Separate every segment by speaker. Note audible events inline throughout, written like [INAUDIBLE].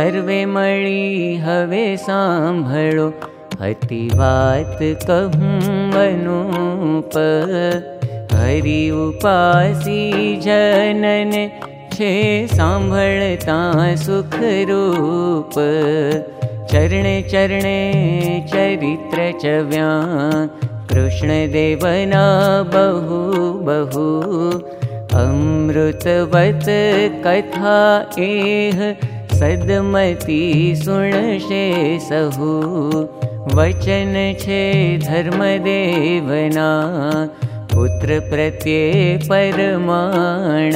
Speaker 1: मणि हवे सांभळो हति वात कहूं अनूप हरि उपासी जनन छे सांभळता सुख रूप। चरणे चरणे चरित्र चव्या कृष्णदेवना बहु बहु। अमृतवत कथा एह सदमती सुणशे सहु। वचन छे धर्मदेवना। पुत्र प्रत्ये परमाण।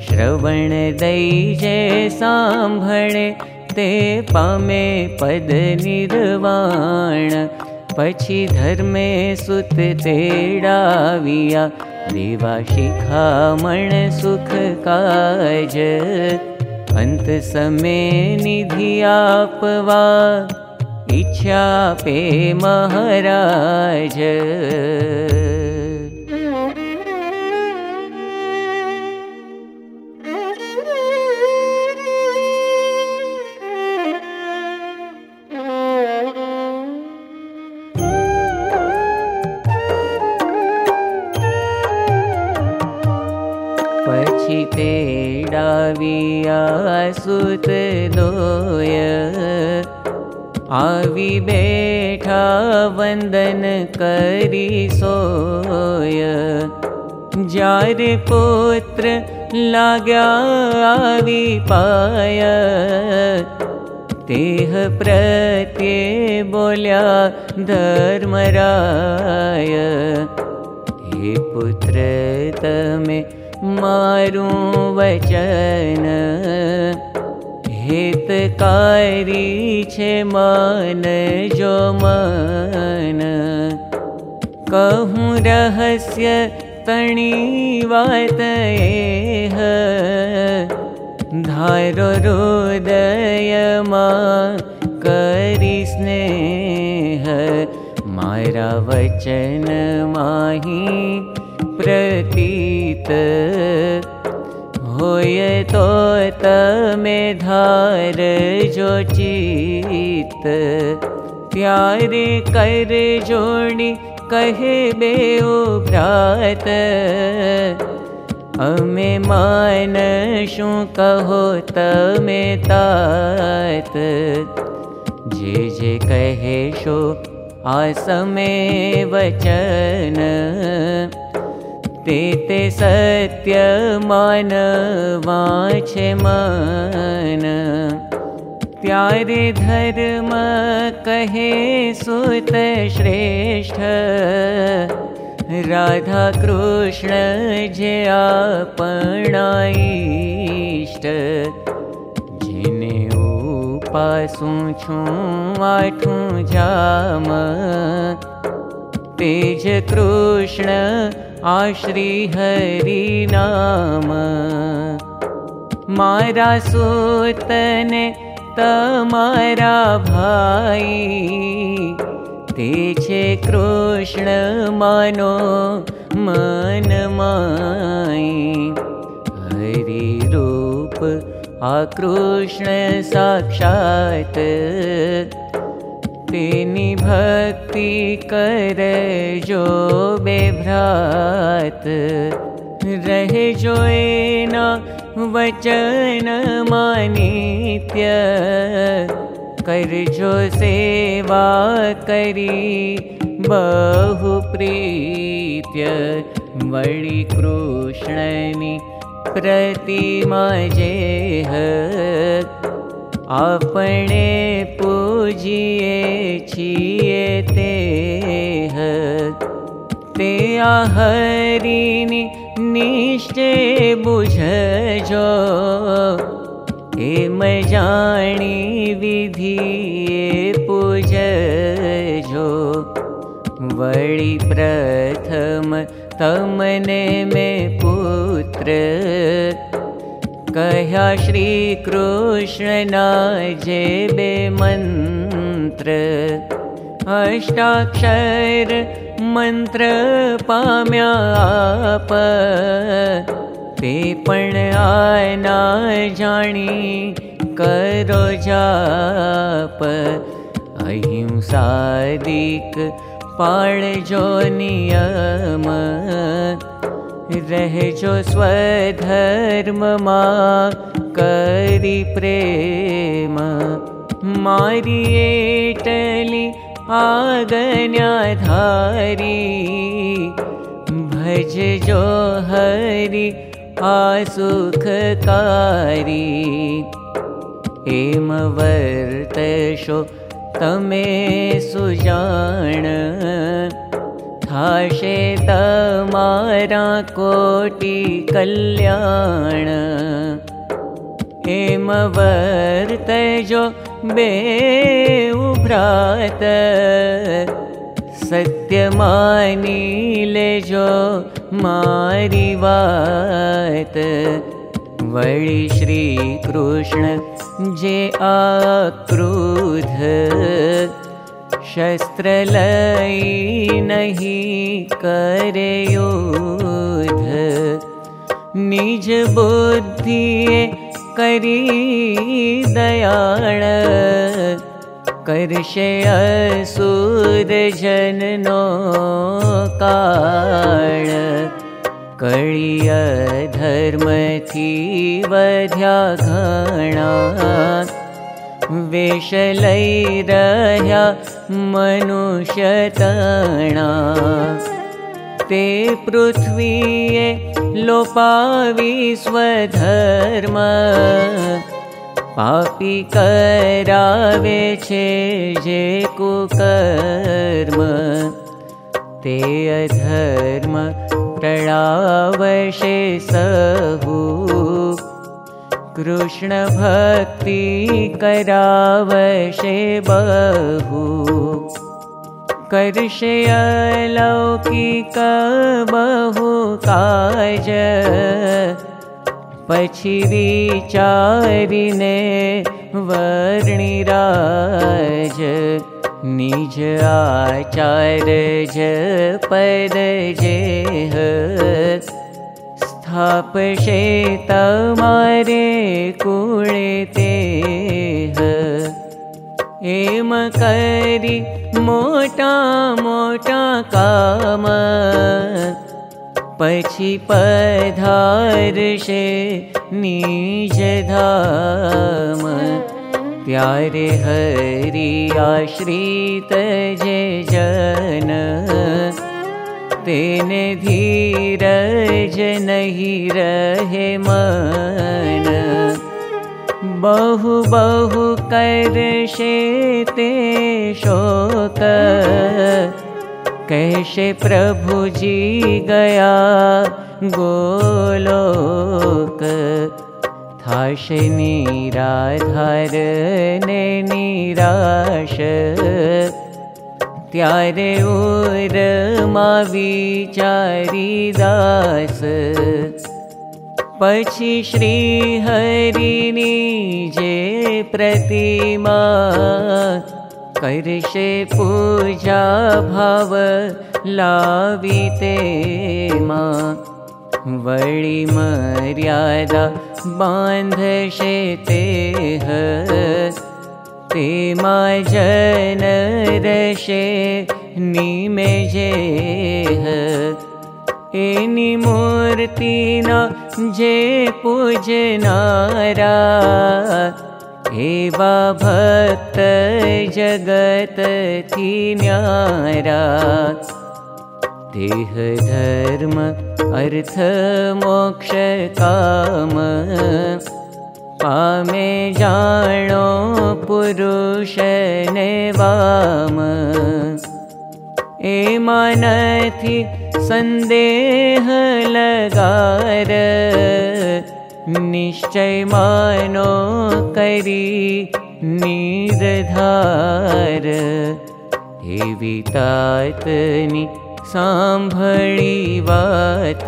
Speaker 1: श्रवण दैजे सांभणे ते पामे पद निर्वाण। पछी धर्मे सुत तेडाविया देवा शिखामण सुख काज अंत समय निधि आपवा इच्छा पे महाराज। [LAUGHS] પછી ोय वन्दन करि सोय। जार पुत्र लग्यावि पाय। तेह प्रत्यय बोल्या धर्मराय। हे पुत्र मे मारू वचन हितकारी छे मन जो मन। कहूँ रहस्य तणी वात धारो हृदय मा करी स्नेह। मारा वचन माही प्रतीत। होय तो तमे धार जो चित। प्यारे कर जोड़ी कहे भ्रात। अमे मान शू कहो तमे तात। जे जे कहे शो आसमे वचन ते सत्य मान वाछे मन प्यारे धर्म कहे सुत श्रेष्ठ। राधा कृष्ण जे आपणाईष्ट जिने उपासू छू आठू जाम। तेज कृष्ण आश्री हरि नाम। मारा सूतने तमारा भाई। ते छे कृष्ण मानो मन माई। हरि रूप आ कृष्ण साक्षात भक्ति एना वचन मानित्य। कर जो सेवा करी बहु प्रीत्य। वळि कृष्णनि प्रतिमा जेह। आपणे पूजिए छिए ते ते आहरिनी निश्चे बुझजो एम जाणी विधि पूजजो वळि प्रथम तमने में पुत्र कह्या श्री कृष्ण जे बे मंत्र अष्टाक्षर मंत्र पाम्या आप ते पण आना जाणी करो जाप। अहिंसादिक पाळजो नियम रहजो स्वधर्ममा करि प्रेम। मारी एटली आगन्याधारी। भज जो हरि आसुखकारी। एम वर्तशो तमे सुजान थाशे तमारा कोटि कल्याण। एम वर्तजो बे उभ्रात सत्य मानी लेजो मारी वात वळि श्रीकृष्ण जे आक्रुध शस्त्र लई नहीं करे युध निज बुद्धि करी दयाण। करशे असुर जननो काळ। कळिय थी वध्या घणा वेश लई रह्या मनुष्यतणा। ते पृथ्वीये लोपावी स्वधर्म। पापी करावे छे जे कुकर्म। ते अधर्म प्रणावशे सहू कृष्ण भक्ति करावशे बहु। करशे अलौकिक बहु काज। पछी विचारिने वर्णिराज। निज आचार ज जेह स्थापशे तमारे कुळे ते एम करी मोटा मोटा काम। पछी पधारशे निज धाम। प्यारे हरि आश्रित जे जन तेने धीरज नहीं रहे मन। बहु बहु करशे शोक। कैसे प्रभु जी गया गोलोक। थाश निराधार ने निराश त्यारे उर विचारी दास। पछी श्री प्रतिमा। करशे पूजा भाव लाविते मा। वळि मर्यादा बान्धशे ते तेमा जन रशे निमे जे एनी मूर्ति न जे पूजनारा एवा भक्त जगत देह धर्म अर्थ मोक्ष काम जानो पुरुष ने वाम। ए मानथी संदेह लगार। निश्चय मानो करी निर्धार। तातनी सांभळी वात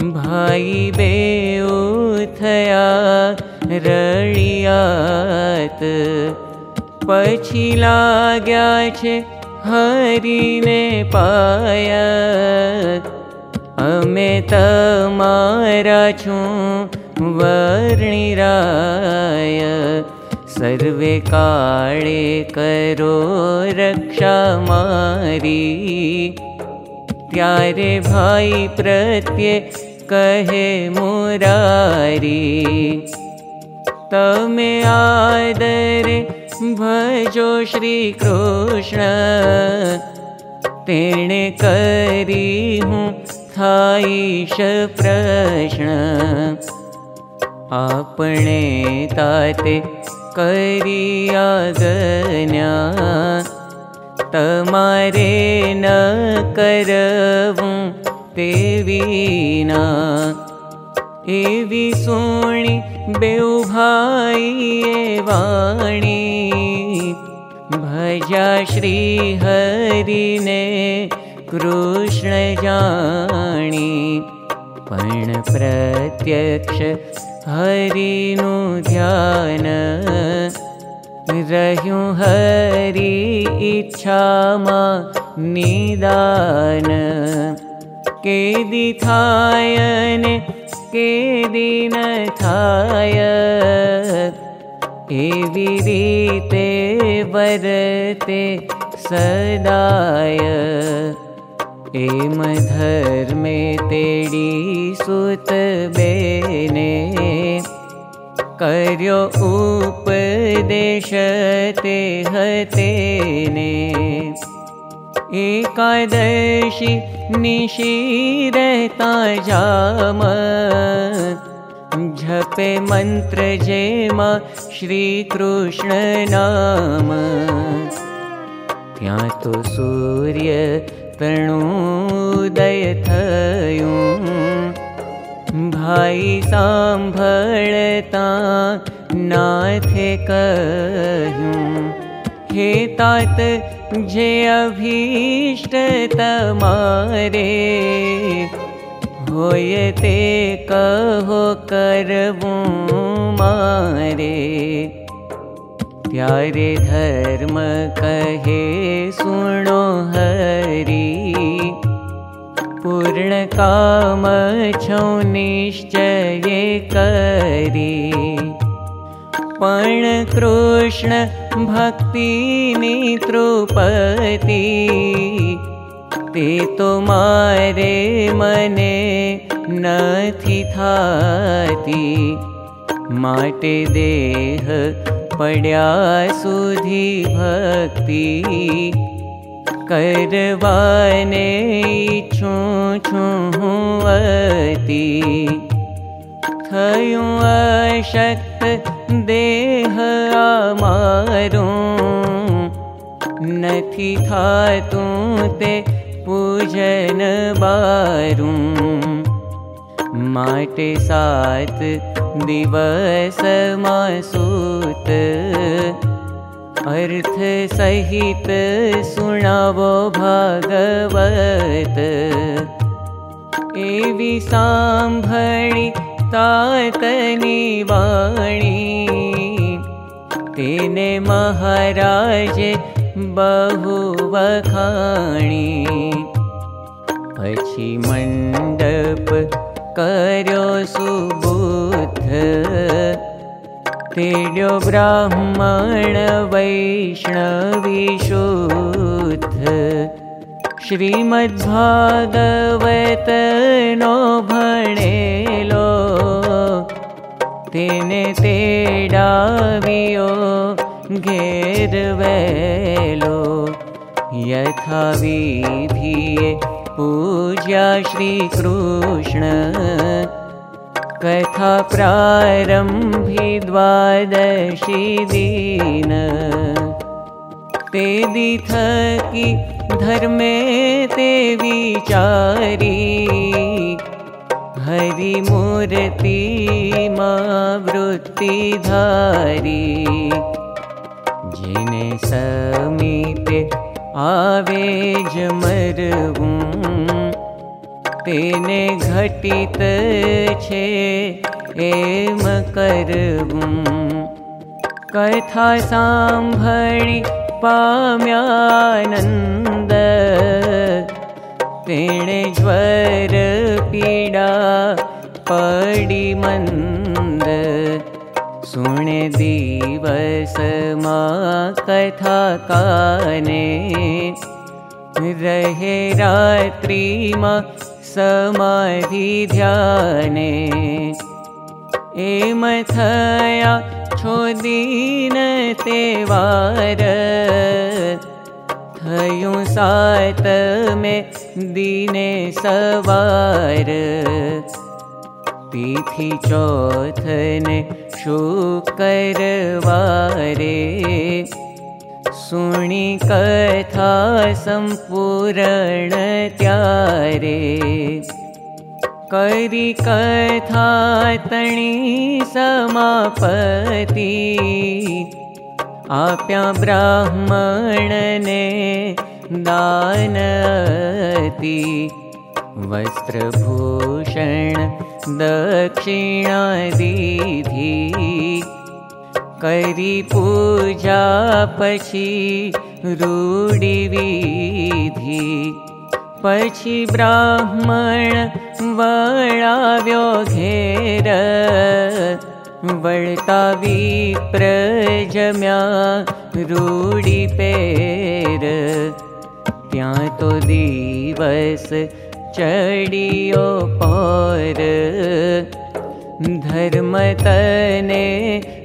Speaker 1: भाई बे तमारा छूं वर्णिराय सर्वे काळे करो रक्षा मारी। त्यारे भाई प्रत्ये कहे मुरारी तमे आदरे भजो श्री कृष्ण। तेणे करी हूँ थाईश प्रश्न। आपणे ताते करी आगन्या तमारे न करवूं तेवीना एवी सोणी बेउ भाई वाणी। भजा श्री हरि ने कृष्ण जाणी। पण प्रत्यक्ष हरिनु ध्यान। हरि इच्छा मा निदान के दिथायन के वरते सदाय एम धर्मे तेडी सुत बेने। कर्यो उपदेश ते हतेने। एकादशी निशिरता जाम झपे मन्त्र जेमा श्रीकृष्ण नाम त्या तो सूर्य तणुदय थयूं भाई सांभळता नाथे कहूं हे तात अभीष्ट तमारे होयते कहो करवूं मारे। प्यारे धर्म कहे सुनो हरी पूर्ण काम छौ निश्चय करी। पण कृष्ण भक्ति नितृपति ते तो मारे मने नथी थाती। माटे देह पड्या सुधी भक्ति। करवाने थयूं अशक्त देह आमारूं। नथी थातूं ते पूजन बारूं। माटे सात दिवस मासूत। अर्थ सहित सुनावो भागवत। एवी सांभळी महाराज बहु वखाणी पछी मण्डप तेड्यो ब्राह्मण वैष्णवी शुद्ध। श्रीमद्भागवत तेने तेडावियो घेरवेलो। यथा विधिये पूज्या श्रीकृष्ण। कथा प्रारम्भि द्वादशी दीन। ते दिथकी धर्मे ते विचारी हरिमूर्ति मा वृत्तिधारी। जिने समीपे आवे जमरवूं तेने घटित छे एम करवूं। कथा सांभळी पाम्यानन्द ज्वर पीडा पडी मन्द सुणे दिवस मा कथा काने। रहे रात्रि मा समाधि ध्याने। एम थया छो दीन तेवार थयूं सात में दीने शुक्रवारे सुणी कथा सम्पूर्ण त्यारे। करी कथा तणी समापति आप्या ब्राह्मणने दानति वस्त्रभूषण दक्षिणादिधि करी पूजा पशी रूढिविधि पशी ब्राह्मण वळाव्यो घेर वळता विप्रजम्या रूढि पेर। त्या तो दिवस चडियो पर। धर्मतने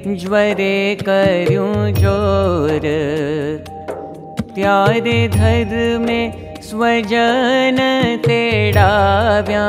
Speaker 1: ज्वरे कर्यूं जोर। त्यारे धर्मे स्वजन तेडाव्या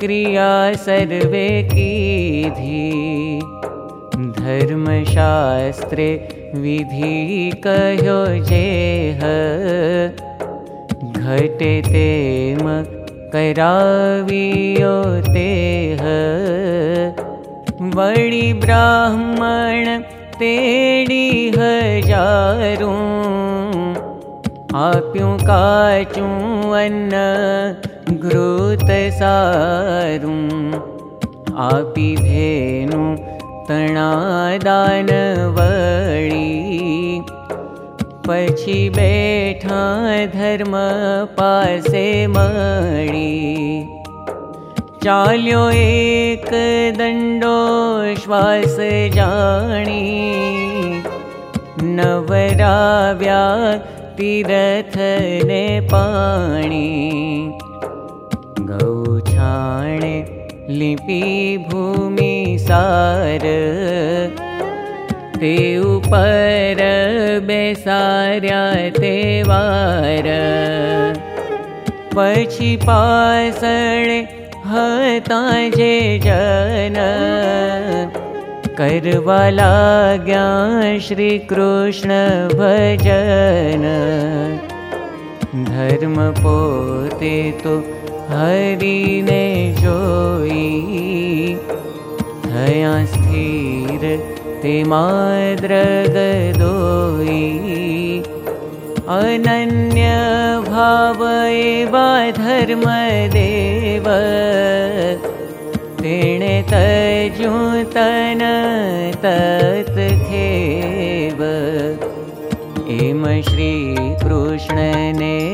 Speaker 1: क्रिया सर्वे कीधी। धर्मशास्त्रे विधि कह्यो जेह। घटे तेम करावियो तेह। वळि ब्राह्मण तेडी हजारूं। आप्यूं काचूं अन्न घृत सारूं आपी धेनु तणादान वळी पछी बैठा धर्म पासे मळी। चाल्यो एक दंडो श्वास जाणी। नवराव्या ने पाणी भूमि सार। ते उपर बेसार्या ते वार। पछी पासणे हता जे जन। करवा लाग्या श्री कृष्ण भजन। धर्म पोते तो हरिने जोई। थया स्थिर ते माद्रग दोई। अनन्य भाव एवा धर्म देव। तेणे तजूं तन तत खेव। एम श्री कृष्णने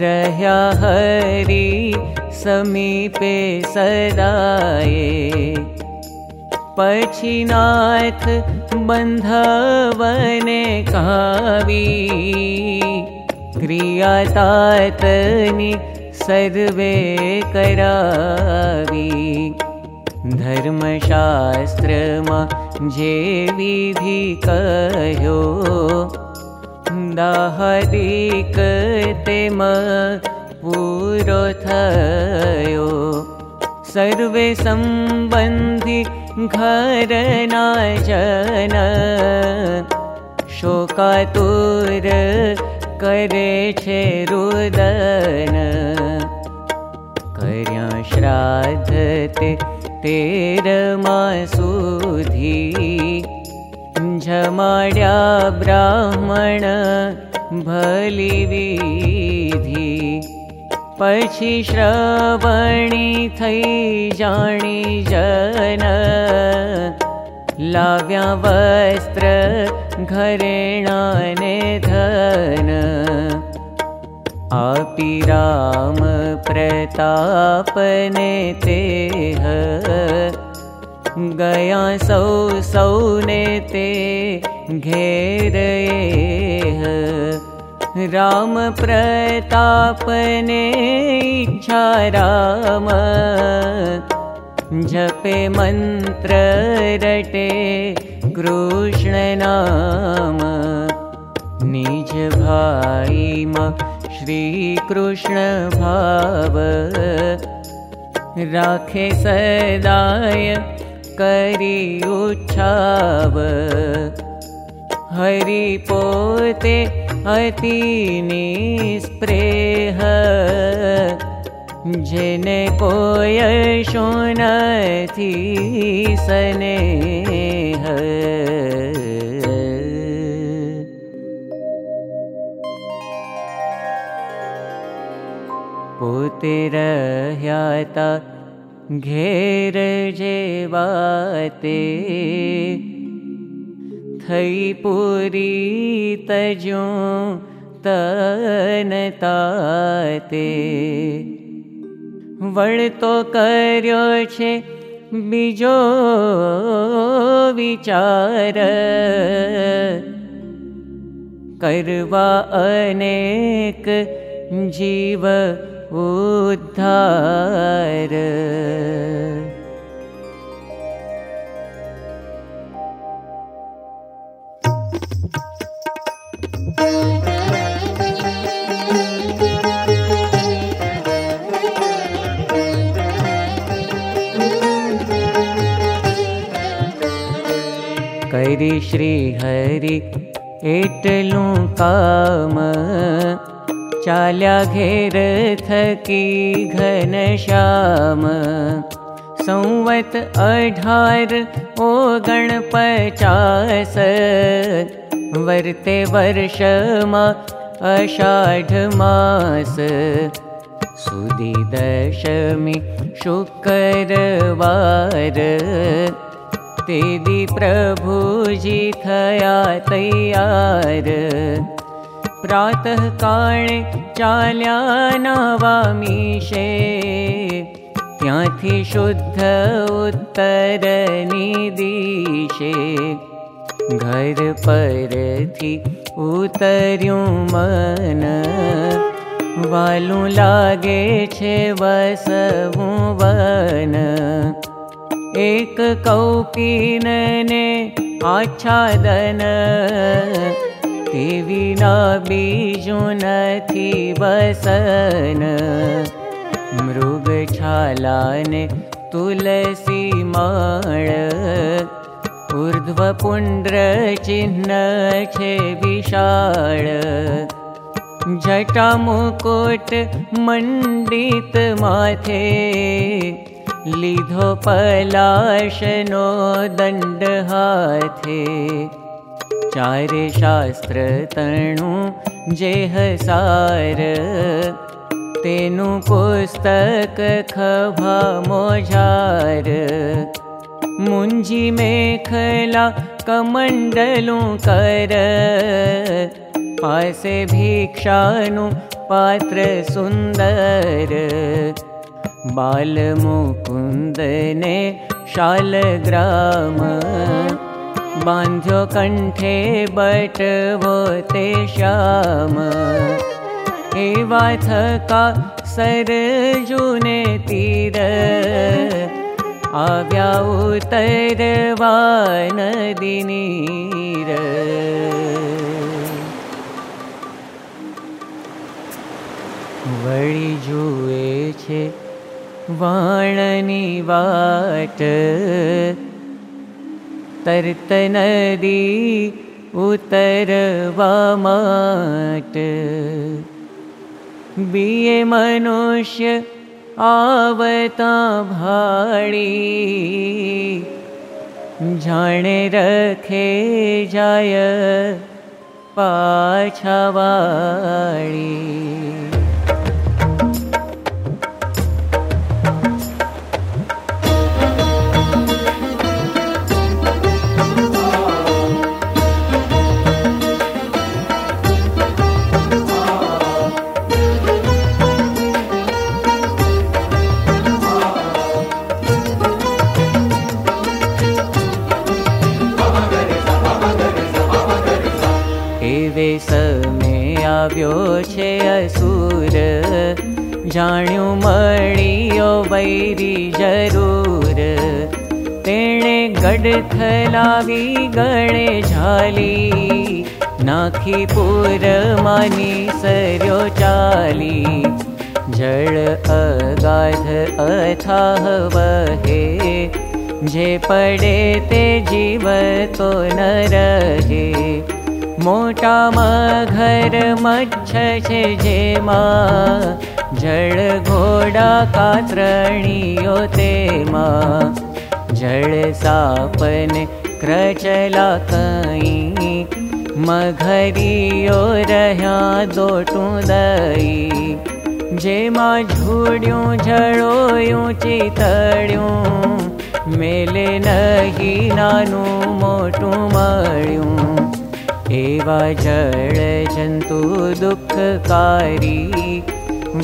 Speaker 1: रह्या हरि समीपे सदाए पछिनाथ बन्धवने कावी। क्रियातातनि सर्वे करावी। धर्मशास्त्रमा जे विधि कहो दाहदिक तेम पूरो थयो सर्वे सम्बन्धि घरना जन। शोकातुर करे छे रुदन। कर्या श्राद्ध ते तेर मासुधी झमाड्या ब्राह्मण भली विधी पछी श्रवणी जाणी जन। लाव्या वस्त्र घरेणाने धन आपी राम प्रतापने तेह। गया सौ सौने घेर राम प्रतापने इच्छा राम। जपे मन्त्र रटे कृष्ण नाम। निज भाई मा श्री कृष्ण भाव। राखे सदाय करी उच्छाव हरि पोते अति निस्प्रेह जेने थी सने पोते रह्याता घेर जेवाते तजो तनताते वळतो कर्यो छे बीजो विचार। करवा अनेक जीव उद्धार करी श्री हरि एटलू काम। चाल्या घेर थकी घन श्याम। संवत अढार ओ पचास। वर्ते वर्षमा अषाढ मास। सुदी दशमी शुक्रवार तेदी प्रभुजी थया तैयार। प्रातः काले चाल्या नावामीशे त्याथि प्रभुजीया त प्रातःकाल चल्यामि तिषे घरी उत्तर वालु वसवु वन। एक कौकीनने आच्छादन। ते विना बीजु नथी वसन। मृगछालाने तुलसी माळ। ऊर्ध्वपुण्ड्र चिह्न छे विशाळ। जटामुकुट मण्डित माथे लीधो पलाशनो दण्ड हाथे चारे शास्त्र तणु जेहसार तेनु पुस्तक खभा मोझार। मुञ्जी मेखला कमण्डलु कर। पासे भिक्षानु पात्र सुन्दर बालमुकुन्दने शालग्राम बान्ध्यो कण्ठे बटवो ते श्याम एवा थका सरजुने तीर आव्या उतरवा नदीनीर जुए छे वाणनी वाट। तर्त नदी उतरवा माट। बिये मनुष्य आवता भाड़ी जाने रखे जाय पाछावाड़ी थलावी गणे झाली नाखी पूर मानी सर्यो चाली। जल अगाध अथाह वहे जे पड़े ते जीव तो न रहे। मोटा मघर मच्छ छे जेमा जल घोड़ा कातरणियो तेमा जल सापन क्रचला कई मघरियो रह्या दोटू दई। जेमा झूड्यूं झड़ोयूं चितड़्यूं मेले नहीं नानू मोटू मळ्यूं। एवा जन्तु दुःखकारी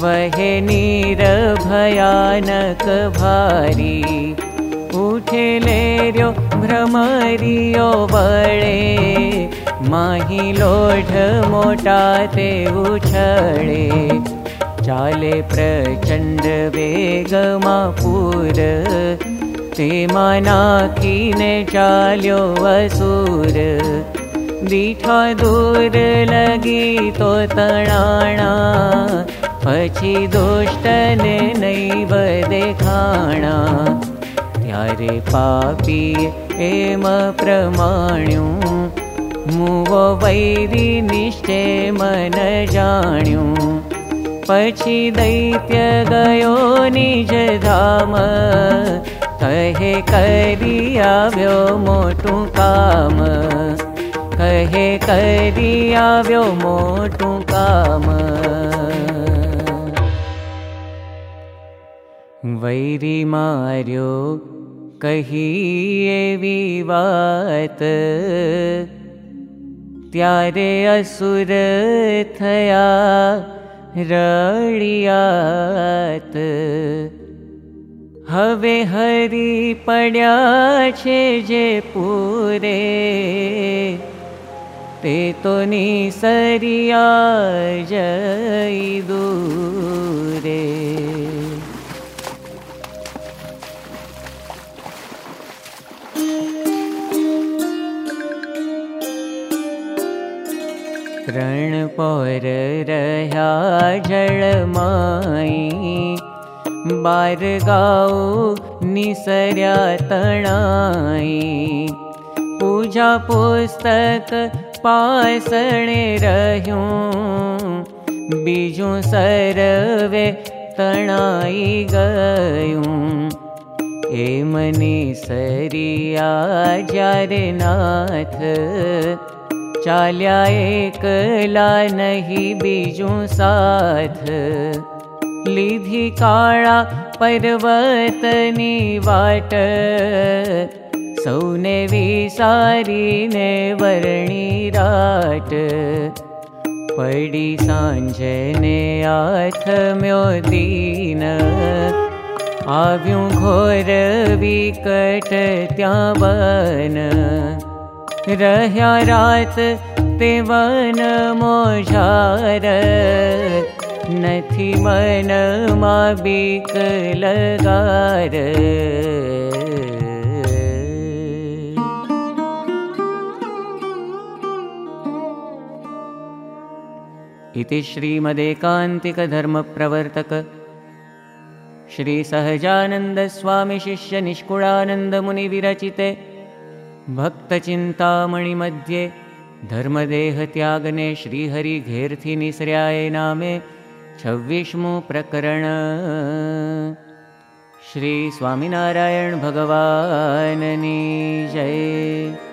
Speaker 1: वहे नीर भयानक भारी लेर्यो भ्रमरियो बळे माही लोढ मोटा ते उछळे। चाले प्रचण्ड वेगमा पूर ते मा नाखीने चाल्यो असुर दीठा दूर लगी तो तणाणा। पछी दुष्टने नैव देखाणा त्यारे पापी एम प्रमाण्यू मुवो वैरी निश्चे मन जाण्यू पछी दैत्य गयो निज धाम। कहे करी आव्यो मोटू काम। कहे करी आव्यो मोटू काम। वैरी मार्यो एवी वात त्यारे असुर थया रड़ियात हवे हरी पड्या छे जे पूरे ते तो निसरिया जई दूरे रण पर रहा जलमाई बार गाओ निसर्या तणाई पूजा पुस्तक पासणे रह्यूं। बीजू सरवे तणाई गयूं। ए मनी सरिया जारे नाथ चाल्या एकला नहीं बीजू वर्णी राट। पडी सांजने आथम्यो दीन। आव्यूं घोर विकट त्या वन रह्या रात ते वन मोझार नथी मन मा बीक लगार। इति श्रीमदेकान्तिकधर्मप्रवर्तक श्रीसहजानन्दस्वामिशिष्यनिष्कुळानन्दमुनिविरचिते भक्तचिन्तामणिमध्ये धर्मदेहत्यागने श्रीहरिघेर्थिनिस्र्याय नामे छव्विष्मु प्रकरण। श्रीस्वामिनारायणभगवाननी जय